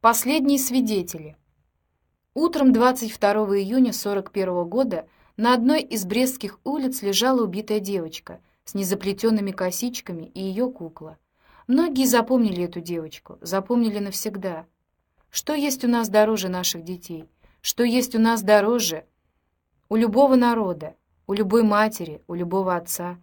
Последние свидетели. Утром 22 июня 41 года на одной из брестских улиц лежала убитая девочка с незаплетенными косичками и ее кукла. Многие запомнили эту девочку, запомнили навсегда. Что есть у нас дороже наших детей? Что есть у нас дороже у любого народа, у любой матери, у любого отца?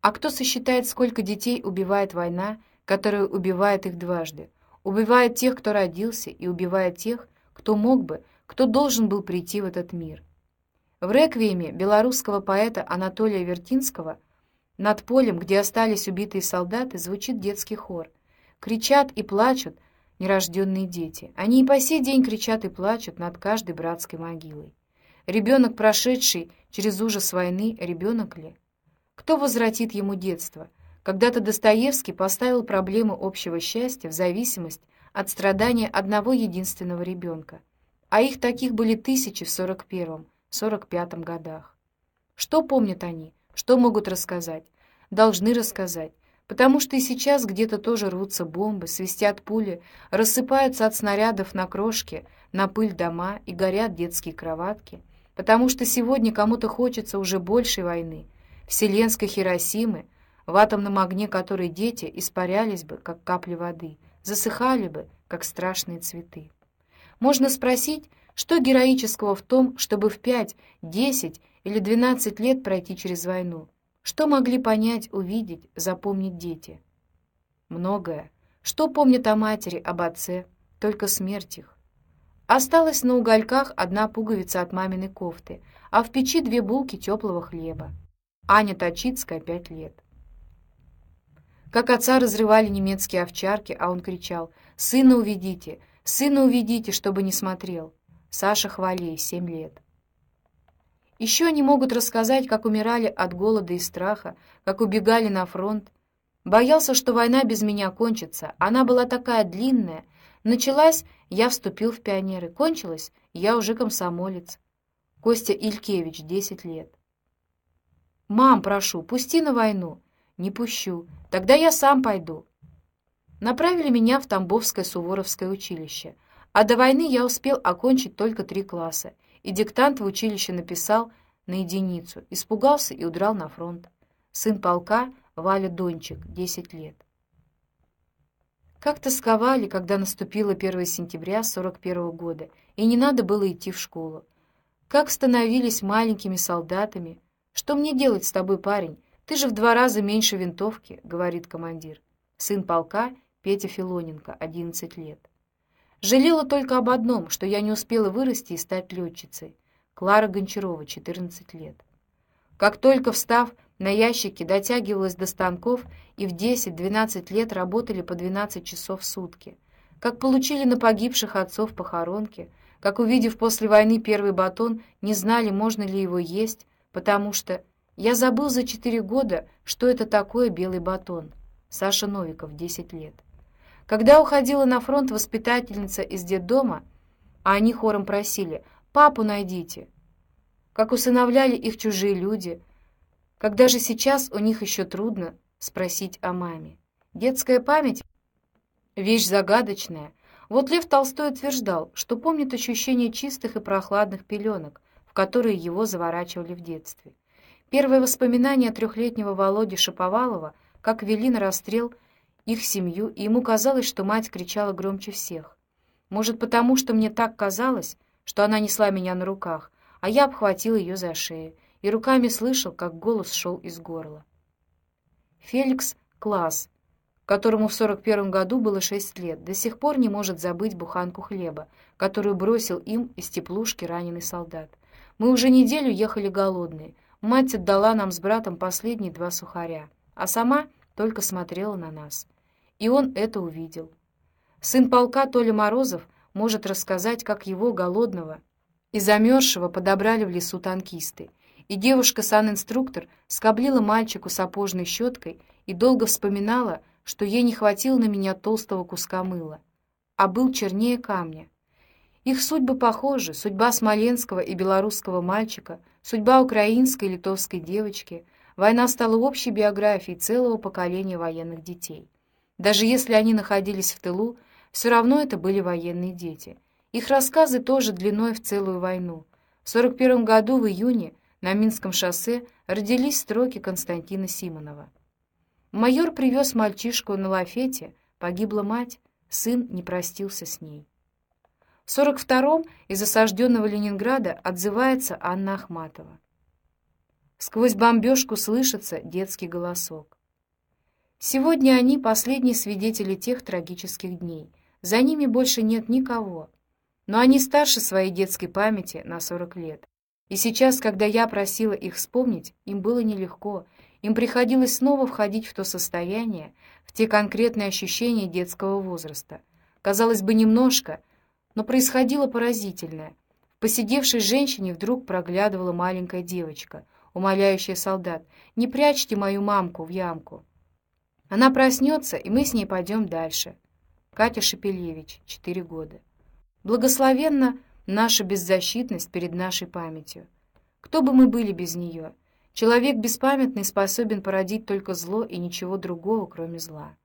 А кто сосчитает, сколько детей убивает война, которая убивает их дважды? Убивает тех, кто родился, и убивает тех, кто мог бы, кто должен был прийти в этот мир. В реквиеме белорусского поэта Анатолия Вертинского над полем, где остались убитые солдаты, звучит детский хор. Кричат и плачут нерожденные дети. Они и по сей день кричат и плачут над каждой братской могилой. Ребенок, прошедший через ужас войны, ребенок ли? Кто возвратит ему детство — когда-то Достоевский поставил проблему общего счастья в зависимость от страдания одного единственного ребенка, а их таких были тысячи в 41-45 годах. Что помнят они? Что могут рассказать? Должны рассказать, потому что и сейчас где-то тоже рвутся бомбы, свистят пули, рассыпаются от снарядов на крошки, на пыль дома и горят детские кроватки, потому что сегодня кому-то хочется уже большей войны, вселенской Хиросимы, в атомном огне которой дети испарялись бы, как капли воды, засыхали бы, как страшные цветы. Можно спросить, что героического в том, чтобы в пять, десять или двенадцать лет пройти через войну? Что могли понять, увидеть, запомнить дети? Многое. Что помнят о матери, об отце? Только смерть их. Осталась на угольках одна пуговица от маминой кофты, а в печи две булки теплого хлеба. Аня Точицкая, пять лет. Как отца разрывали немецкие овчарки, а он кричал «Сына уведите! Сына уведите, чтобы не смотрел!» Саша Хвалей, семь лет. Еще они могут рассказать, как умирали от голода и страха, как убегали на фронт. Боялся, что война без меня кончится. Она была такая длинная. Началась, я вступил в пионеры. Кончилась, я уже комсомолец. Костя Илькевич, десять лет. «Мам, прошу, пусти на войну». «Не пущу. Тогда я сам пойду». Направили меня в Тамбовское Суворовское училище, а до войны я успел окончить только три класса, и диктант в училище написал на единицу, испугался и удрал на фронт. Сын полка Валя Дончик, 10 лет. Как тосковали, когда наступило 1 сентября 41 года, и не надо было идти в школу. Как становились маленькими солдатами. Что мне делать с тобой, парень? «Ты же в два раза меньше винтовки», — говорит командир. Сын полка Петя Филоненко, 11 лет. Жалела только об одном, что я не успела вырасти и стать летчицей. Клара Гончарова, 14 лет. Как только встав на ящике, дотягивалась до станков и в 10-12 лет работали по 12 часов в сутки. Как получили на погибших отцов похоронки, как, увидев после войны первый батон, не знали, можно ли его есть, потому что я забыл за четыре года, что это такое белый батон. Саша Новиков, 10 лет. Когда уходила на фронт воспитательница из детдома, а они хором просили «Папу найдите», как усыновляли их чужие люди, когда же сейчас у них еще трудно спросить о маме. Детская память — вещь загадочная. Вот Лев Толстой утверждал, что помнит ощущение чистых и прохладных пеленок, в которые его заворачивали в детстве. Первое воспоминание трехлетнего Володи Шаповалова, как вели на расстрел их семью, и ему казалось, что мать кричала громче всех. Может, потому что мне так казалось, что она несла меня на руках, а я обхватил ее за шею и руками слышал, как голос шел из горла. Феликс Класс, которому в 41 году было 6 лет, до сих пор не может забыть буханку хлеба, которую бросил им из теплушки раненый солдат. Мы уже неделю ехали голодные, Мать отдала нам с братом последние два сухаря, а сама только смотрела на нас. И он это увидел. Сын полка Толя Морозов может рассказать, как его, голодного и замерзшего, подобрали в лесу танкисты. И девушка-санинструктор скоблила мальчику сапожной щеткой и долго вспоминала, что ей не хватило на меня толстого куска мыла, а был чернее камня. Их судьбы похожи, судьба смоленского и белорусского мальчика, судьба украинской и литовской девочки. Война стала общей биографией целого поколения военных детей. Даже если они находились в тылу, все равно это были военные дети. Их рассказы тоже длиной в целую войну. В 41 году в июне на Минском шоссе родились строки Константина Симонова. Майор привез мальчишку на лафете, погибла мать, сын не простился с ней. В 42-м из осажденного Ленинграда отзывается Анна Ахматова. Сквозь бомбежку слышится детский голосок. Сегодня они последние свидетели тех трагических дней. За ними больше нет никого. Но они старше своей детской памяти на 40 лет. И сейчас, когда я просила их вспомнить, им было нелегко. Им приходилось снова входить в то состояние, в те конкретные ощущения детского возраста. Казалось бы, немножко, но происходило поразительное. В посидевшей женщине вдруг проглядывала маленькая девочка, умоляющая солдат, «Не прячьте мою мамку в ямку». Она проснется, и мы с ней пойдем дальше. Катя Шепелевич, 4 года. Благословенна наша беззащитность перед нашей памятью. Кто бы мы были без нее? Человек беспамятный способен породить только зло и ничего другого, кроме зла.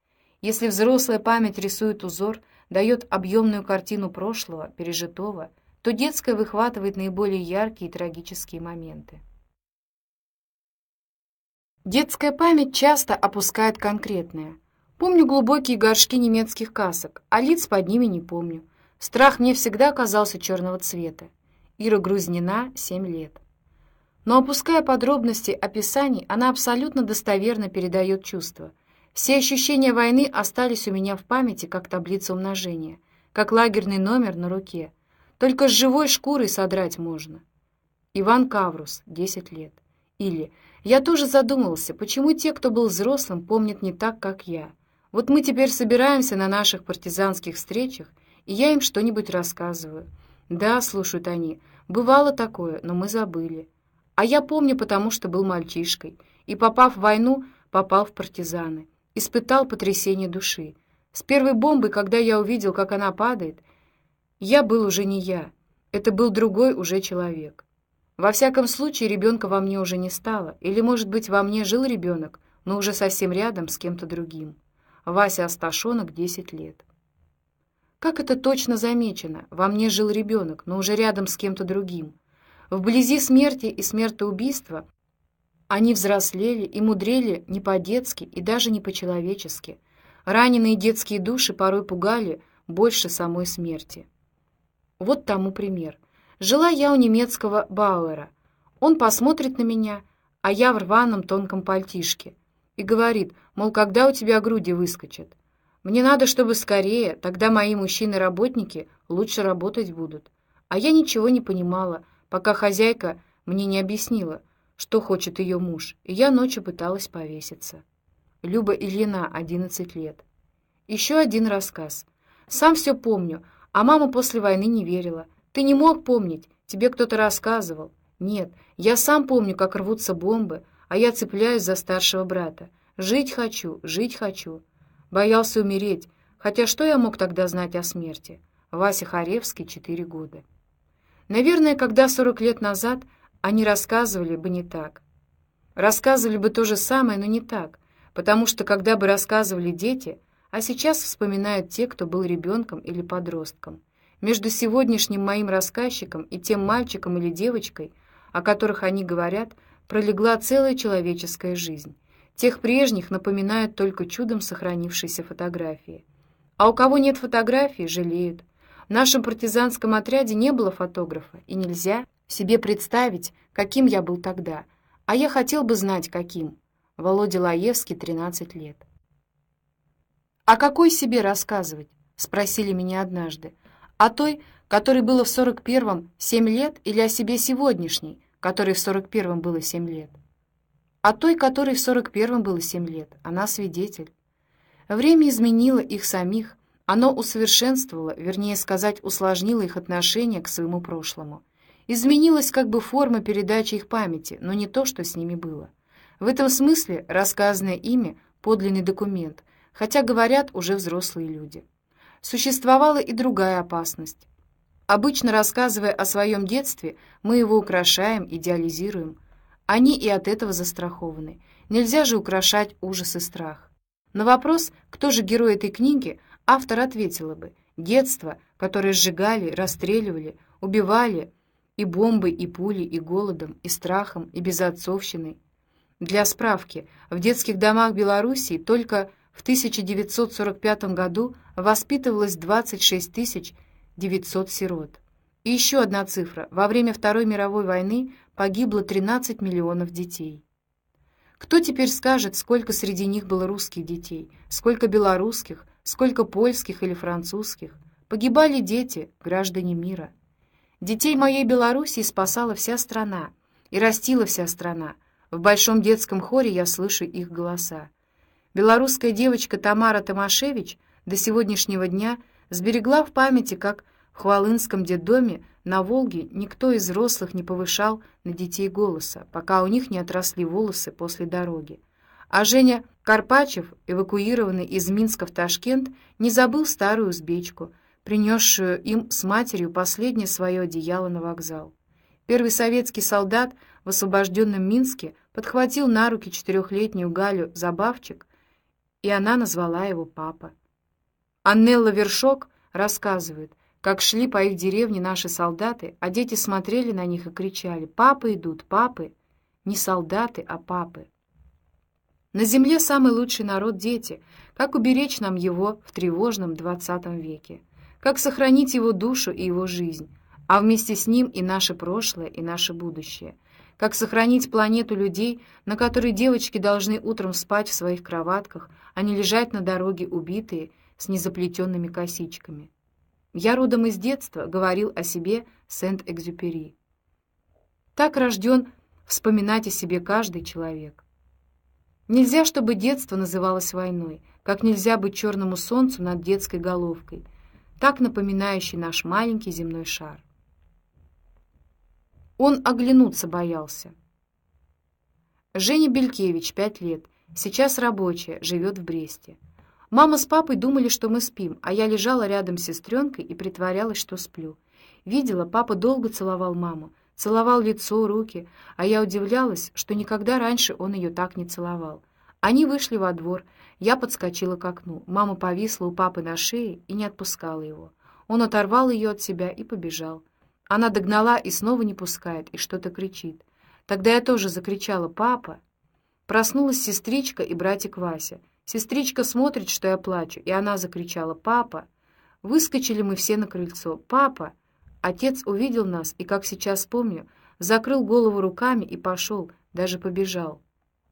Если взрослая память рисует узор, дает объемную картину прошлого, пережитого, то детская выхватывает наиболее яркие и трагические моменты. Детская память часто опускает конкретное. Помню глубокие горшки немецких касок, а лиц под ними не помню. Страх мне всегда казался черного цвета. Ира Грузнина, 7 лет. Но опуская подробности описаний, она абсолютно достоверно передает чувства. Все ощущения войны остались у меня в памяти, как таблица умножения, как лагерный номер на руке. Только с живой шкурой содрать можно. Иван Каврус, 10 лет. Или «Я тоже задумывался, почему те, кто был взрослым, помнят не так, как я. Вот мы теперь собираемся на наших партизанских встречах, и я им что-нибудь рассказываю. Да, слушают они, бывало такое, но мы забыли. А я помню, потому что был мальчишкой, и, попав в войну, попал в партизаны, испытал потрясение души. С первой бомбой, когда я увидел, как она падает, я был уже не я, это был другой уже человек. Во всяком случае, ребенка во мне уже не стало, или, может быть, во мне жил ребенок, но уже совсем рядом с кем-то другим. Вася Асташонок, 10 лет. Как это точно замечено? Во мне жил ребенок, но уже рядом с кем-то другим. Вблизи смерти и смертоубийства они взрослели и мудрели не по-детски и даже не по-человечески. Раненые детские души порой пугали больше самой смерти. Вот тому пример. Жила я у немецкого Бауэра. Он посмотрит на меня, а я в рваном тонком пальтишке, и говорит, мол, когда у тебя груди выскочат. Мне надо, чтобы скорее, тогда мои мужчины-работники лучше работать будут. А я ничего не понимала, пока хозяйка мне не объяснила, что хочет ее муж, и я ночью пыталась повеситься. Люба Ильина, 11 лет. Еще один рассказ. Сам все помню, а мама после войны не верила. Ты не мог помнить, тебе кто-то рассказывал. Нет, я сам помню, как рвутся бомбы, а я цепляюсь за старшего брата. Жить хочу, жить хочу. Боялся умереть, хотя что я мог тогда знать о смерти? Вася Харевский, 4 года. Наверное, когда 40 лет назад они рассказывали бы не так. Рассказывали бы то же самое, но не так, потому что когда бы рассказывали дети, а сейчас вспоминают те, кто был ребенком или подростком. Между сегодняшним моим рассказчиком и тем мальчиком или девочкой, о которых они говорят, пролегла целая человеческая жизнь. Тех прежних напоминают только чудом сохранившиеся фотографии. А у кого нет фотографий, жалеют. В нашем партизанском отряде не было фотографа, и нельзя себе представить, каким я был тогда. А я хотел бы знать, каким. Володя Лаевский, 13 лет. «О какой себе рассказывать?» — спросили меня однажды. О той, которой было в 41-м 7 лет, или о себе сегодняшней, которой в 41-м было 7 лет? О той, которой в 41-м было 7 лет. Она свидетель. Время изменило их самих, оно усовершенствовало, вернее сказать, усложнило их отношение к своему прошлому. Изменилась как бы форма передачи их памяти, но не то, что с ними было. В этом смысле рассказанное ими — подлинный документ, хотя говорят уже взрослые люди существовала и другая опасность. Обычно, рассказывая о своем детстве, мы его украшаем, идеализируем. Они и от этого застрахованы. Нельзя же украшать ужас и страх. На вопрос, кто же герой этой книги, автор ответила бы «Детство, которое сжигали, расстреливали, убивали и бомбой, и пулей, и голодом, и страхом, и безотцовщиной». Для справки, в детских домах Белоруссии только в 1945 году воспитывалось 26 900 сирот. И еще одна цифра. Во время Второй мировой войны погибло 13 миллионов детей. Кто теперь скажет, сколько среди них было русских детей, сколько белорусских, сколько польских или французских? Погибали дети, граждане мира. Детей моей Белоруссии спасала вся страна, и растила вся страна. В большом детском хоре я слышу их голоса. Белорусская девочка Тамара Томашевич до сегодняшнего дня сберегла в памяти, как в Хвалынском детдоме на Волге никто из взрослых не повышал на детей голоса, пока у них не отросли волосы после дороги. А Женя Карпачев, эвакуированный из Минска в Ташкент, не забыл старую узбечку, принесшую им с матерью последнее свое одеяло на вокзал. Первый советский солдат в освобожденном Минске подхватил на руки четырехлетнюю Галю Забавчик, и она назвала его папа. Аннелла Вершок рассказывает, как шли по их деревне наши солдаты, а дети смотрели на них и кричали «Папы идут, папы!» Не солдаты, а папы. На земле самый лучший народ — дети. Как уберечь нам его в тревожном двадцатом веке? Как сохранить его душу и его жизнь, а вместе с ним и наше прошлое, и наше будущее? Как сохранить планету людей, на которой девочки должны утром спать в своих кроватках, а не лежать на дороге убитые с незаплетенными косичками? «Я родом из детства», — говорил о себе Сент-Экзюпери. Так рожден вспоминать о себе каждый человек. Нельзя, чтобы детство называлось войной, как нельзя быть черному солнцу над детской головкой, так напоминающий наш маленький земной шар. Он оглянуться боялся. Женя Белькевич, пять лет, сейчас рабочая, живет в Бресте. Мама с папой думали, что мы спим, а я лежала рядом с сестренкой и притворялась, что сплю. Видела, папа долго целовал маму, целовал лицо, руки, а я удивлялась, что никогда раньше он ее так не целовал. Они вышли во двор, я подскочила к окну. Мама повисла у папы на шее и не отпускала его. Он оторвал ее от себя и побежал. Она догнала и снова не пускает, и что-то кричит. Тогда я тоже закричала «Папа!». Проснулась сестричка и братик Вася — Сестричка смотрит, что я плачу, и она закричала «Папа!». Выскочили мы все на крыльцо. «Папа!». Отец увидел нас и, как сейчас помню, закрыл голову руками и пошел, даже побежал.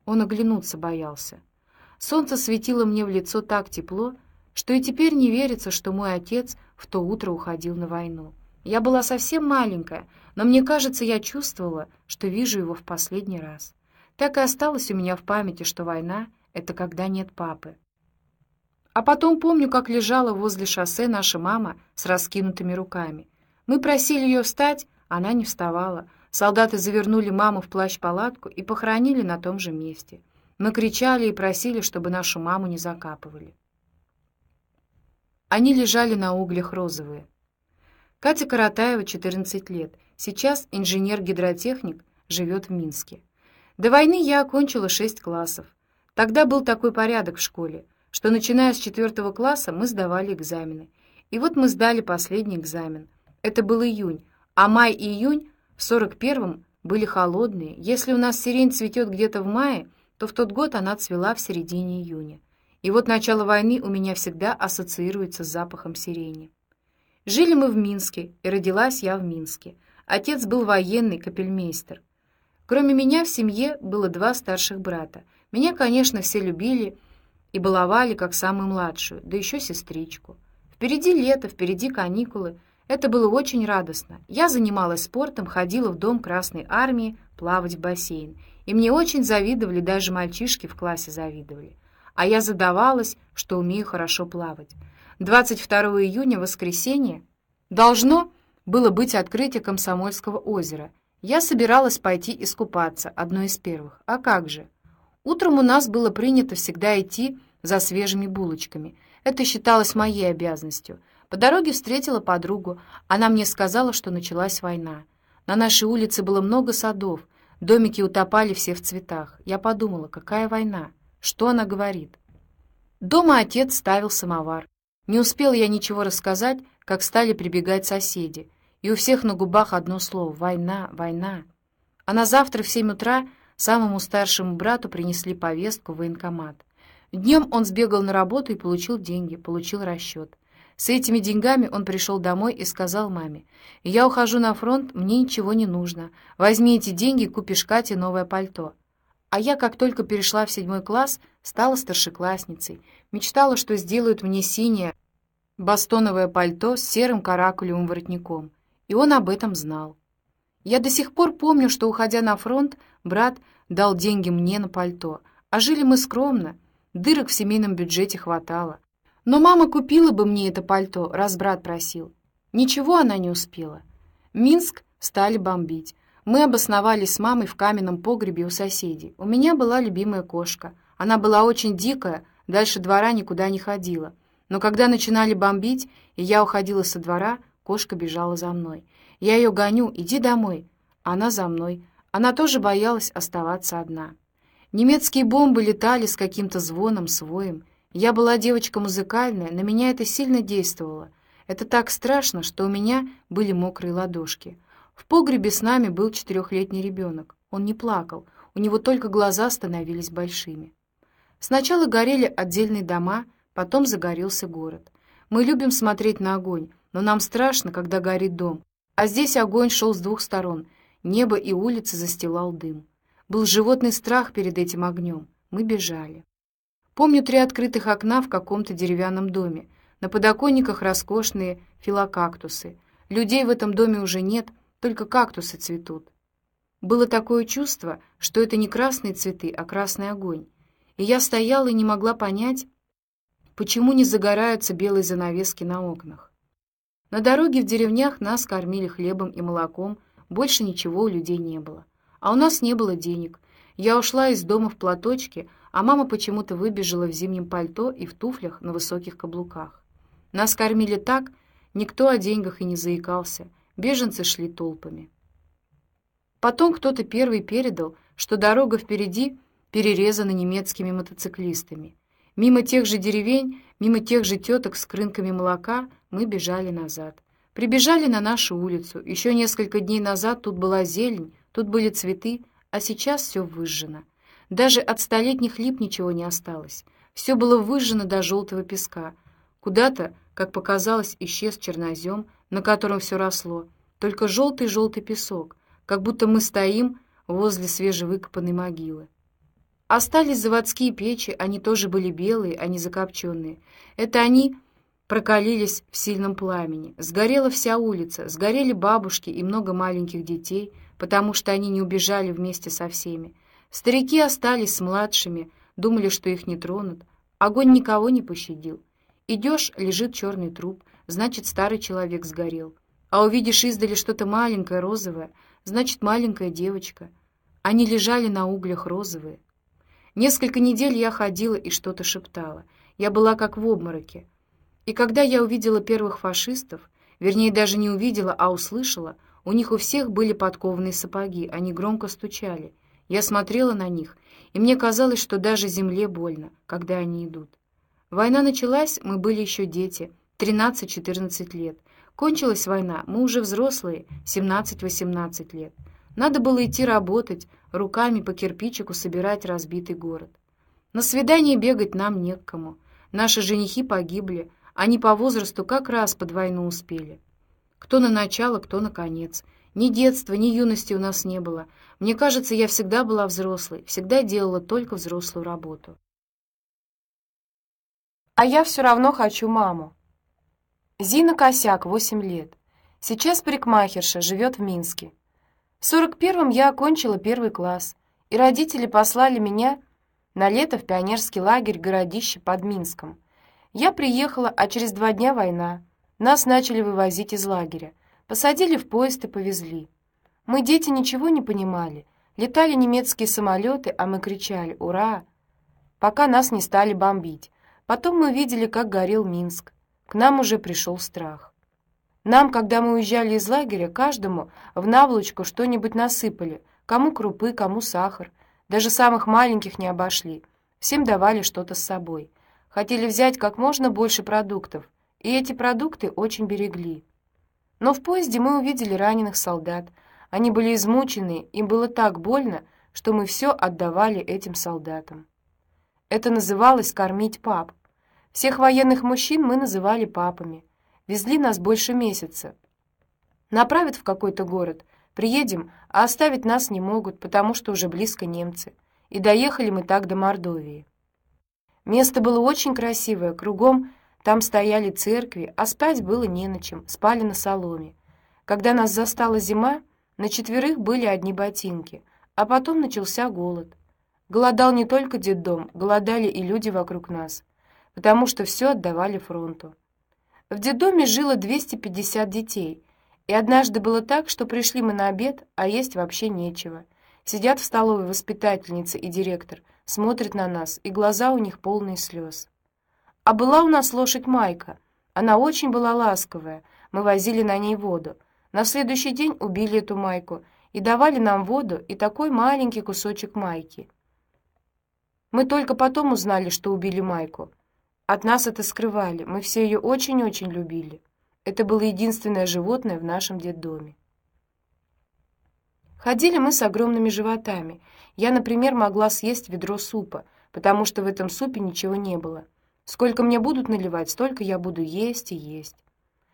Он оглянуться боялся. Солнце светило мне в лицо так тепло, что и теперь не верится, что мой отец в то утро уходил на войну. Я была совсем маленькая, но мне кажется, я чувствовала, что вижу его в последний раз. Так и осталось у меня в памяти, что война — это когда нет папы. А потом помню, как лежала возле шоссе наша мама с раскинутыми руками. Мы просили ее встать, она не вставала. Солдаты завернули маму в плащ-палатку и похоронили на том же месте. Мы кричали и просили, чтобы нашу маму не закапывали. Они лежали на углях розовые. Катя Каратаева, 14 лет. Сейчас инженер-гидротехник, живет в Минске. До войны я окончила 6 классов. Тогда был такой порядок в школе, что начиная с четвертого класса мы сдавали экзамены. И вот мы сдали последний экзамен. Это был июнь, а май и июнь в 41-м были холодные. Если у нас сирень цветет где-то в мае, то в тот год она цвела в середине июня. И вот начало войны у меня всегда ассоциируется с запахом сирени. Жили мы в Минске, и родилась я в Минске. Отец был военный капельмейстер. Кроме меня в семье было два старших брата — меня, конечно, все любили и баловали как самую младшую, да еще сестричку. Впереди лето, впереди каникулы. Это было очень радостно. Я занималась спортом, ходила в дом Красной Армии плавать в бассейн. И мне очень завидовали, даже мальчишки в классе завидовали. А я задавалась, что умею хорошо плавать. 22 июня, воскресенье, должно было быть открытие Комсомольского озера. Я собиралась пойти искупаться, одной из первых. А как же? Утром у нас было принято всегда идти за свежими булочками. Это считалось моей обязанностью. По дороге встретила подругу. Она мне сказала, что началась война. На нашей улице было много садов. Домики утопали все в цветах. Я подумала, какая война? Что она говорит? Дома отец ставил самовар. Не успел я ничего рассказать, как стали прибегать соседи, и у всех на губах одно слово — «война, война». А на завтра в семь утра самому старшему брату принесли повестку в военкомат. Днем он сбегал на работу и получил деньги, получил расчет. С этими деньгами он пришел домой и сказал маме, «Я ухожу на фронт, мне ничего не нужно. Возьми эти деньги, купишь Кате новое пальто». А я, как только перешла в седьмой класс, стала старшеклассницей. Мечтала, что сделают мне синее бастоновое пальто с серым каракулевым воротником. И он об этом знал. Я до сих пор помню, что, уходя на фронт, брат дал деньги мне на пальто. А жили мы скромно, дырок в семейном бюджете хватало. Но мама купила бы мне это пальто, раз брат просил. Ничего она не успела. Минск стали бомбить. Мы обосновались с мамой в каменном погребе у соседей. У меня была любимая кошка. Она была очень дикая, дальше двора никуда не ходила. Но когда начинали бомбить, и я уходила со двора, кошка бежала за мной. Я ее гоню, иди домой. Она за мной. Она тоже боялась оставаться одна. Немецкие бомбы летали с каким-то звоном, своем. Я была девочка музыкальная, на меня это сильно действовало. Это так страшно, что у меня были мокрые ладошки. В погребе с нами был четырехлетний ребенок. Он не плакал, у него только глаза становились большими. Сначала горели отдельные дома, потом загорелся город. Мы любим смотреть на огонь, но нам страшно, когда горит дом. А здесь огонь шел с двух сторон. Небо и улицы застилал дым. Был животный страх перед этим огнем. Мы бежали. Помню три открытых окна в каком-то деревянном доме. На подоконниках роскошные филокактусы. Людей в этом доме уже нет, только кактусы цветут. Было такое чувство, что это не красные цветы, а красный огонь. И я стояла и не могла понять, почему не загораются белые занавески на окнах. На дороге в деревнях нас кормили хлебом и молоком, больше ничего у людей не было. А у нас не было денег. Я ушла из дома в платочке, а мама почему-то выбежала в зимнем пальто и в туфлях на высоких каблуках. Нас кормили так, никто о деньгах и не заикался, беженцы шли толпами. Потом кто-то первый передал, что дорога впереди перерезана немецкими мотоциклистами. Мимо тех же деревень, мимо тех же теток с крынками молока мы бежали назад. Прибежали на нашу улицу. Еще несколько дней назад тут была зелень, тут были цветы, а сейчас все выжжено. Даже от столетних лип ничего не осталось. Все было выжжено до желтого песка. Куда-то, как показалось, исчез чернозем, на котором все росло. Только желтый-желтый песок, как будто мы стоим возле свежевыкопанной могилы. Остались заводские печи, они тоже были белые, а не закопченные. Это они прокалились в сильном пламени. Сгорела вся улица, сгорели бабушки и много маленьких детей, потому что они не убежали вместе со всеми. Старики остались с младшими, думали, что их не тронут. Огонь никого не пощадил. Идешь, лежит черный труп, значит, старый человек сгорел. А увидишь издали что-то маленькое, розовое, значит, маленькая девочка. Они лежали на углях розовые. Несколько недель я ходила и что-то шептала. Я была как в обмороке. И когда я увидела первых фашистов, вернее, даже не увидела, а услышала, у них у всех были подкованные сапоги, они громко стучали — я смотрела на них, и мне казалось, что даже земле больно, когда они идут. Война началась, мы были еще дети, 13-14 лет. Кончилась война, мы уже взрослые, 17-18 лет. Надо было идти работать, руками по кирпичику собирать разбитый город. На свидание бегать нам не к кому. Наши женихи погибли, они по возрасту как раз под войну успели. Кто на начало, кто на конец. Ни детства, ни юности у нас не было. Мне кажется, я всегда была взрослой, всегда делала только взрослую работу. А я все равно хочу маму. Зина Косяк, 8 лет. Сейчас парикмахерша, живет в Минске. В 41-м я окончила первый класс, и родители послали меня на лето в пионерский лагерь городище под Минском. Я приехала, а через два дня война. Нас начали вывозить из лагеря. Посадили в поезд и повезли. Мы, дети, ничего не понимали. Летали немецкие самолеты, а мы кричали «Ура!», пока нас не стали бомбить. Потом мы видели, как горел Минск. К нам уже пришел страх. Нам, когда мы уезжали из лагеря, каждому в наволочку что-нибудь насыпали. Кому крупы, кому сахар. Даже самых маленьких не обошли. Всем давали что-то с собой. Хотели взять как можно больше продуктов. и эти продукты очень берегли. Но в поезде мы увидели раненых солдат. Они были измучены, им было так больно, что мы все отдавали этим солдатам. Это называлось кормить пап. Всех военных мужчин мы называли папами. Везли нас больше месяца. Направят в какой-то город, приедем, а оставить нас не могут, потому что уже близко немцы. И доехали мы так до Мордовии. Место было очень красивое, кругом там стояли церкви, а спать было не на чем, спали на соломе. Когда нас застала зима, на четверых были одни ботинки, а потом начался голод. Голодал не только детдом, голодали и люди вокруг нас, потому что все отдавали фронту. В детдоме жило 250 детей, и однажды было так, что пришли мы на обед, а есть вообще нечего. Сидят в столовой воспитательница и директор, смотрят на нас, и глаза у них полные слез. А была у нас лошадь Майка. Она очень была ласковая. Мы возили на ней воду. На следующий день убили эту Майку и давали нам воду и такой маленький кусочек Майки. Мы только потом узнали, что убили Майку. От нас это скрывали. Мы все ее очень-очень любили. Это было единственное животное в нашем детдоме. Ходили мы с огромными животами. Я, например, могла съесть ведро супа, потому что в этом супе ничего не было. Сколько мне будут наливать, столько я буду есть и есть.